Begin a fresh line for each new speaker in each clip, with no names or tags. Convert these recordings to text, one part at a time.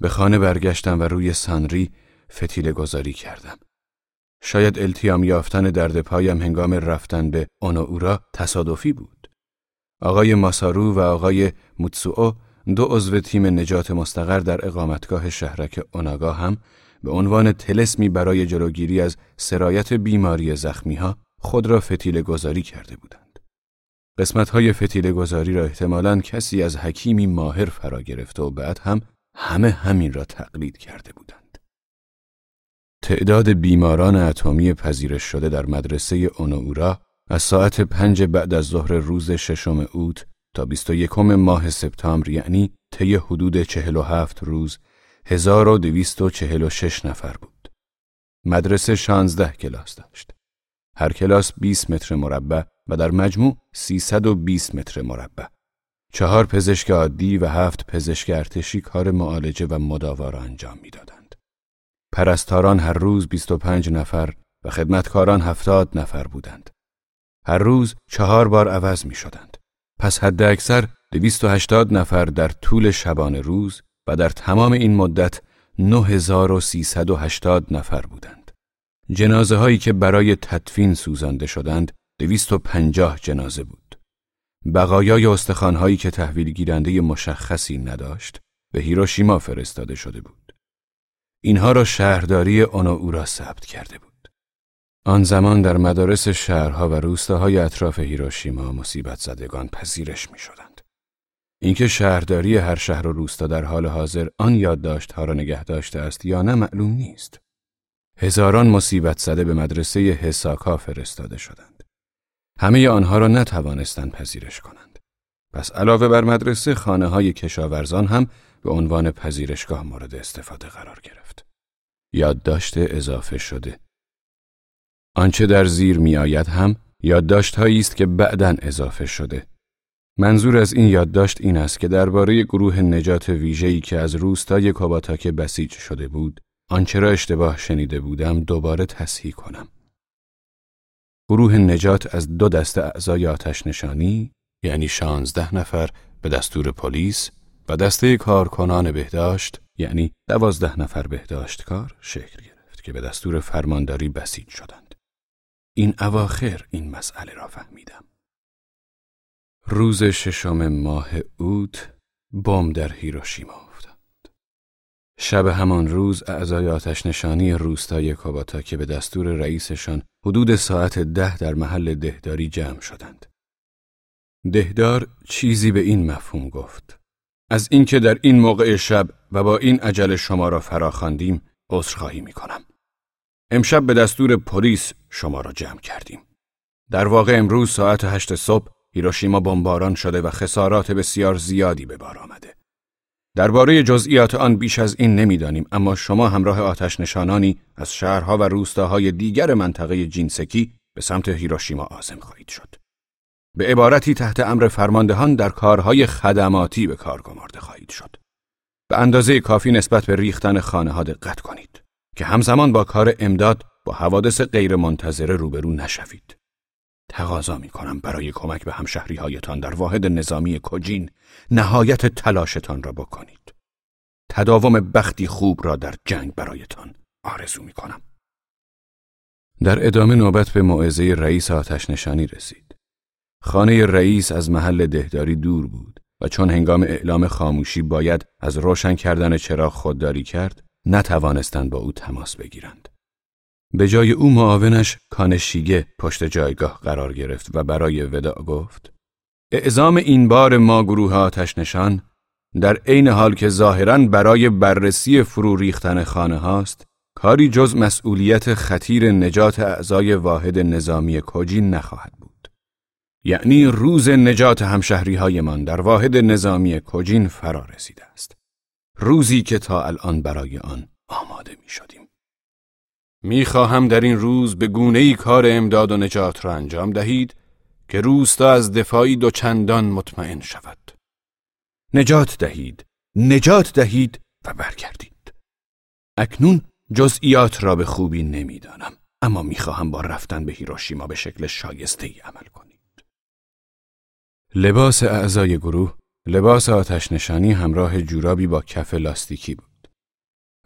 به خانه برگشتم و روی سانری فتیله گذاری کردم. شاید التیام یافتن درد پایم هنگام رفتن به اوناورا تصادفی بود. آقای ماسارو و آقای موتسوو دو عضو تیم نجات مستقر در اقامتگاه شهرک اوناگا هم به عنوان تلسمی برای جلوگیری از سرایت بیماری زخمی ها خود را فتیله گذاری کرده بودند. قسمت های فتیله گذاری را احتمالاً کسی از حکیمی ماهر فرا گرفته و بعد هم همه همین را تقلید کرده بودند. تعداد بیماران اتمی پذیرش شده در مدرسه اونورا از ساعت پنج بعد از ظهر روز ششم اوت تا 21 ماه سپتامبر یعنی طی حدود 47 روز 1246 نفر بود. مدرسه 16 کلاس داشت. هر کلاس 20 متر مربع و در مجموع 320 متر مربع. چهار پزشک عادی و هفت پزشک ارتشی کار معالجه و مداوا را انجام می‌دادند. پرستاران هر روز 25 نفر و خدمتکاران 70 نفر بودند. هر روز چهار بار عوض می شدند. پس حد اکثر 280 نفر در طول شبانه روز و در تمام این مدت 9380 نفر بودند. جنازه هایی که برای تدفین سوزانده شدند 250 جنازه بود. بقایای استخوان هایی که تحویل گیرنده مشخصی نداشت به هیروشیما فرستاده شده بود. اینها را شهرداری اوناورا ثبت کرده بود. آن زمان در مدارس شهرها و روستاهای اطراف هیروشیما مصیبت زدگان پذیرش می شدند. اینکه شهرداری هر شهر و روستا در حال حاضر آن یادداشتها را نگه داشته است یا نه معلوم نیست. هزاران مصیبت زده به مدرسه حساکا فرستاده شدند. همه آنها را نتوانستند پذیرش کنند. پس علاوه بر مدرسه خانه های کشاورزان هم به عنوان پذیرشگاه مورد استفاده قرار گرفت. یادداشت اضافه شده آنچه در زیر می آید هم یادداشتهایی است که بعدا اضافه شده. منظور از این یادداشت این است که درباره گروه نجات ویژه‌ای که از روستای کاباتاک بسیج شده بود، آنچه را اشتباه شنیده بودم دوباره تصحیح کنم. گروه نجات از دو دسته اعضای آتش نشانی یعنی شانزده نفر به دستور پلیس و دسته کارکنان بهداشت یعنی دوازده نفر بهداشتکار شکل گرفت که به دستور فرمانداری بسیج شدند. این اواخر این مسئله را فهمیدم. روز ششم ماه اوت بم در هیروشیما. شب همان روز اعضای آتش نشانی روستای کاباتا که به دستور رئیسشان حدود ساعت ده در محل دهداری جمع شدند. دهدار چیزی به این مفهوم گفت. از اینکه در این موقع شب و با این عجل شما را فراخواندیم عذرخواهی می کنم. امشب به دستور پلیس شما را جمع کردیم. در واقع امروز ساعت هشت صبح هیروشیما بمباران شده و خسارات بسیار زیادی به بار آمده. درباره جزئیات آن بیش از این نمی‌دانیم اما شما همراه آتش نشانانی از شهرها و روستاهای دیگر منطقه جینسکی به سمت هیروشیما آزم خواهید شد. به عبارتی تحت امر فرماندهان در کارهای خدماتی به کار گمارده خواهید شد. به اندازه کافی نسبت به ریختن خانه ها دقت کنید. که همزمان با کار امداد با حوادث غیرمنتظره روبرو نشوید. تقاضا می کنم برای کمک به همشهری هایتان در واحد نظامی کجین نهایت تلاشتان را بکنید. تداوم بختی خوب را در جنگ برایتان آرزو می کنم. در ادامه نوبت به موعظه رئیس آتش نشانی رسید. خانه رئیس از محل دهداری دور بود و چون هنگام اعلام خاموشی باید از روشن کردن چراغ خودداری کرد نتوانستند با او تماس بگیرند. به جای او معاونش کانشیگه پشت جایگاه قرار گرفت و برای وداع گفت اعزام این بار ما گروه آتش نشان در عین حال که ظاهرا برای بررسی فرو ریختن خانه هاست کاری جز مسئولیت خطیر نجات اعضای واحد نظامی کجین نخواهد بود. یعنی روز نجات همشهری هایمان در واحد نظامی کجین فرا رسیده است. روزی که تا الان برای آن آماده می شدیم. می خواهم در این روز به گونه ای کار امداد و نجات را انجام دهید که روستا از دفاعی دو چندان مطمئن شود. نجات دهید، نجات دهید و برگردید. اکنون جزئیات را به خوبی نمی‌دانم اما می‌خواهم با رفتن به هیروشیما به شکل شایسته ای عمل کنید. لباس اعضای گروه لباس آتش نشانی همراه جورابی با کف لاستیکی بود.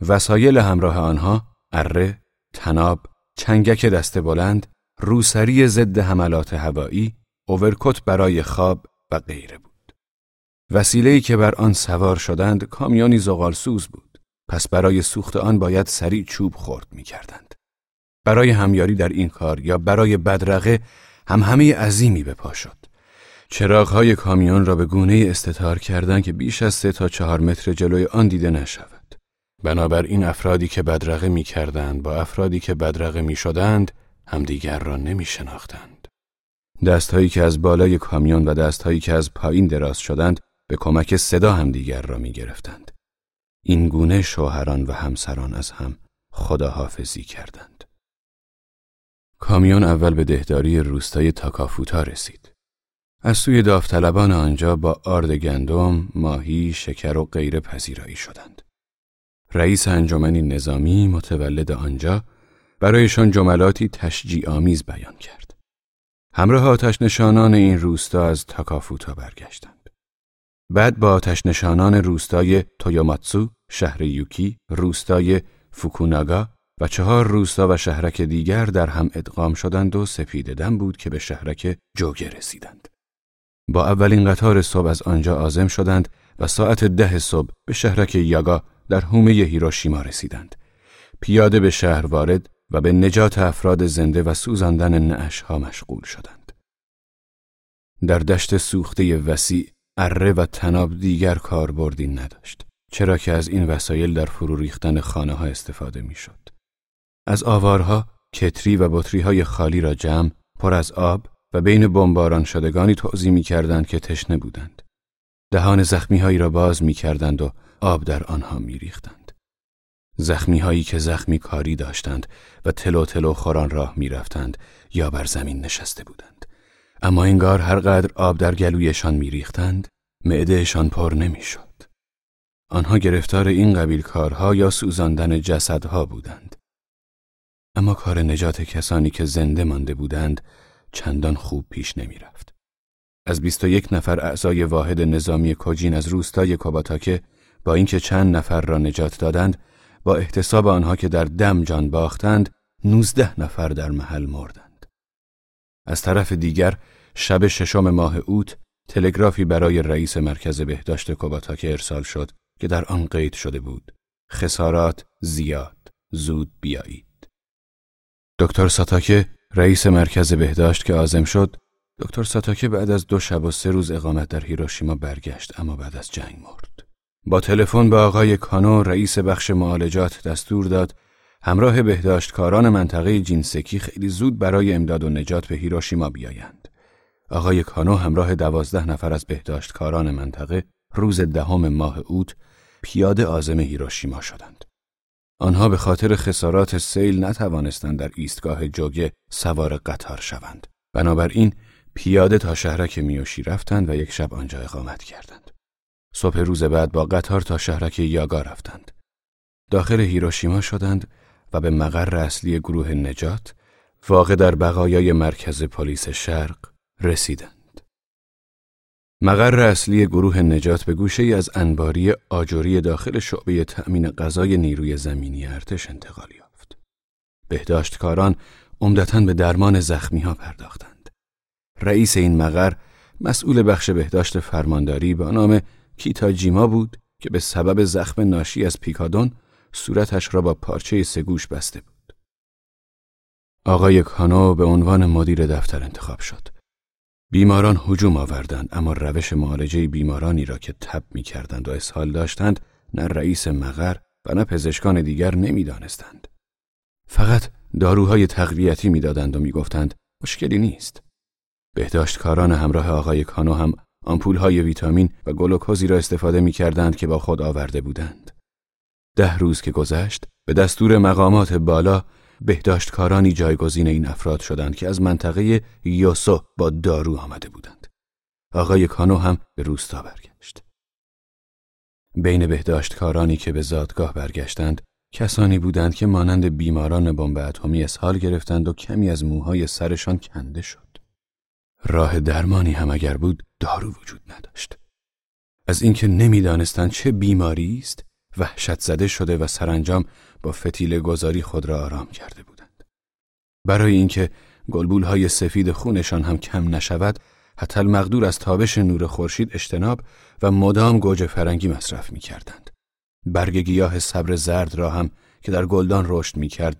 وسایل همراه آنها اره، تناب، چنگک دست بلند، روسری ضد حملات هوایی، اوورکوت برای خواب و غیره بود. وسیله‌ای که بر آن سوار شدند کامیونی زغالسوز بود. پس برای سوخت آن باید سریع چوب خورد می کردند. برای همیاری در این کار یا برای بدرقه هم همه عظیمی به پا شد. چراغهای کامیون را به گونه استتار کردند که بیش از سه تا چهار متر جلوی آن دیده نشود. بنابراین افرادی که بدرقه می کردند با افرادی که بدرقه می شدند همدیگر را نمی شناختند. دستهایی که از بالای کامیون و دستهایی که از پایین دراز شدند به کمک صدا همدیگر را می گرفتند. این گونه شوهران و همسران از هم خداحافظی کردند. کامیون اول به دهداری روستای تاکافوتا رسید. از سوی داوطلبان آنجا با آرد گندم، ماهی، شکر و غیره پذیرایی شدند. رئیس انجمنی نظامی متولد آنجا برایشان جملاتی تشجیع آمیز بیان کرد. همراه آتش نشانان این روستا از تاکافوتا برگشتند. بعد با آتش نشانان روستای تویوماتسو، شهر یوکی، روستای فوکوناگا و چهار روستا و شهرک دیگر در هم ادغام شدند و سپیددم بود که به شهرک جوگه رسیدند. با اولین قطار صبح از آنجا آزم شدند و ساعت ده صبح به شهرک یاگا در حومه هیروشیما رسیدند. پیاده به شهر وارد و به نجات افراد زنده و سوزاندن نعش ها مشغول شدند. در دشت سوخته وسیع اره و تناب دیگر کاربردی نداشت چرا که از این وسایل در فرو ریختن خانه ها استفاده می‌شد. از آوارها کتری و بطری های خالی را جمع پر از آب و بین بمباران شدگانی توضیح می کردند که تشنه بودند. دهان زخمی هایی را باز می کردند و آب در آنها می ریختند. زخمی هایی که زخمی کاری داشتند و تلو تلو خوران راه می رفتند یا بر زمین نشسته بودند. اما انگار هر قدر آب در گلویشان می ریختند معدهشان پر نمی شد. آنها گرفتار این قبیل کارها یا سوزاندن جسدها بودند. اما کار نجات کسانی که زنده مانده بودند چندان خوب پیش نمی رفت. از 21 نفر اعضای واحد نظامی کوجین از روستای کوباتاکه با اینکه چند نفر را نجات دادند با احتساب آنها که در دم جان باختند 19 نفر در محل مردند. از طرف دیگر شب ششم ماه اوت تلگرافی برای رئیس مرکز بهداشت کوباتاکه ارسال شد که در آن قید شده بود. خسارات زیاد زود بیایید. دکتر ساتاکه رئیس مرکز بهداشت که آزم شد دکتر ساتاکه بعد از دو شب و سه روز اقامت در هیروشیما برگشت اما بعد از جنگ مرد با تلفن به آقای کانو رئیس بخش معالجات دستور داد همراه بهداشتکاران منطقه جینسکی خیلی زود برای امداد و نجات به هیروشیما بیایند آقای کانو همراه دوازده نفر از بهداشتکاران منطقه روز دهم ماه اوت پیاده آزم هیروشیما شدند آنها به خاطر خسارات سیل نتوانستند در ایستگاه جوگه سوار قطار شوند. بنابراین پیاده تا شهرک میوشی رفتند و یک شب آنجا اقامت کردند. صبح روز بعد با قطار تا شهرک یاگا رفتند. داخل هیروشیما شدند و به مقر اصلی گروه نجات واقع در بقایای مرکز پلیس شرق رسیدند. مقر اصلی گروه نجات به گوشه ای از انباری آجوری داخل شعبه تأمین غذای نیروی زمینی ارتش انتقال یافت. بهداشتکاران عمدتا به درمان زخمی ها پرداختند. رئیس این مقر مسئول بخش بهداشت فرمانداری به نام کیتاجیما بود که به سبب زخم ناشی از پیکادون صورتش را با پارچه سگوش بسته بود. آقای کانو به عنوان مدیر دفتر انتخاب شد. بیماران هجوم آوردند اما روش معالجه بیمارانی را که تب می کردند و اسهال داشتند نه رئیس مغر و نه پزشکان دیگر نمی‌دانستند. فقط داروهای تقویتی می‌دادند و می‌گفتند مشکلی نیست. بهداشتکاران همراه آقای کانو هم آمپولهای ویتامین و گلوکوزی را استفاده می کردند که با خود آورده بودند. ده روز که گذشت به دستور مقامات بالا بهداشتکارانی جایگزین این افراد شدند که از منطقه یوسو با دارو آمده بودند. آقای کانو هم به روستا برگشت. بین بهداشتکارانی که به زادگاه برگشتند کسانی بودند که مانند بیماران بمب اتمی اسهال گرفتند و کمی از موهای سرشان کنده شد. راه درمانی هم اگر بود دارو وجود نداشت. از اینکه نمی‌دانستند چه بیماری است وحشت زده شده و سرانجام با فتیل گذاری خود را آرام کرده بودند. برای اینکه گلبول های سفید خونشان هم کم نشود، حتی المقدور از تابش نور خورشید اجتناب و مدام گوجه فرنگی مصرف می کردند. برگ گیاه صبر زرد را هم که در گلدان رشد می کرد.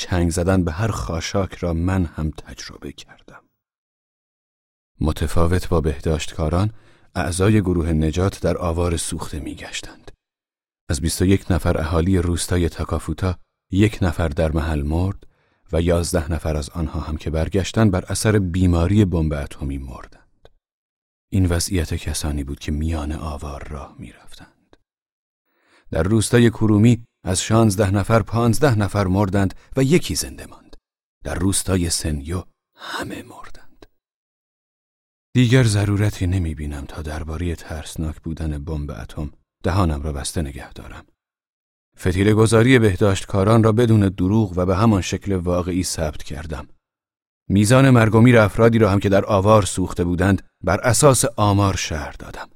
چنگ زدن به هر خاشاک را من هم تجربه کردم. متفاوت با بهداشتکاران، اعضای گروه نجات در آوار سوخته می گشتند. از 21 نفر اهالی روستای تاکافوتا یک نفر در محل مرد و یازده نفر از آنها هم که برگشتند بر اثر بیماری بمب اتمی مردند. این وضعیت کسانی بود که میان آوار راه می رفتند. در روستای کرومی از شانزده نفر پانزده نفر مردند و یکی زنده ماند. در روستای سنیو همه مردند. دیگر ضرورتی نمی بینم تا درباره ترسناک بودن بمب اتم دهانم را بسته نگه دارم. فتیل گذاری بهداشتکاران را بدون دروغ و به همان شکل واقعی ثبت کردم. میزان مرگ و افرادی را هم که در آوار سوخته بودند بر اساس آمار شهر دادم.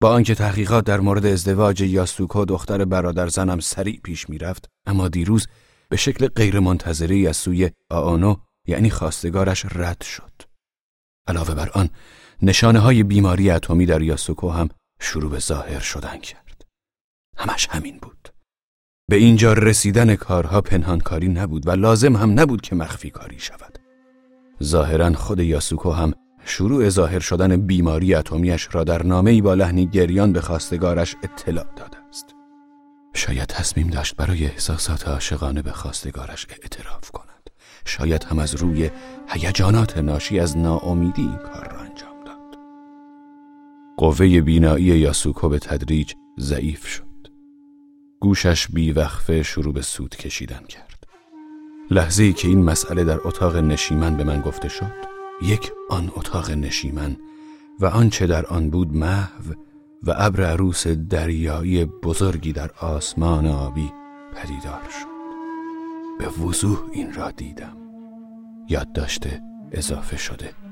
با آنکه تحقیقات در مورد ازدواج یاسوکو دختر برادر زنم سریع پیش می‌رفت اما دیروز به شکل غیرمنتظره از سوی آنو یعنی خواستگارش رد شد. علاوه بر آن نشانه های بیماری اتمی در یاسوکو هم شروع به ظاهر شدن کرد. همش همین بود. به اینجا رسیدن کارها پنهانکاری نبود و لازم هم نبود که مخفی کاری شود. ظاهرا خود یاسوکو هم شروع ظاهر شدن بیماری اتمیش را در نامه‌ای با لحنی گریان به خواستگارش اطلاع داده است. شاید تصمیم داشت برای احساسات عاشقانه به خواستگارش اعتراف کند. شاید هم از روی هیجانات ناشی از ناامیدی این کار را انجام داد. قوه بینایی یاسوکو به تدریج ضعیف شد. گوشش بیوقفه شروع به سود کشیدن کرد. لحظه ای که این مسئله در اتاق نشیمن به من گفته شد یک آن اتاق نشیمن و آنچه در آن بود محو و ابر عروس دریایی بزرگی در آسمان آبی پدیدار شد. به وضوح این را دیدم. یاد داشته اضافه شده.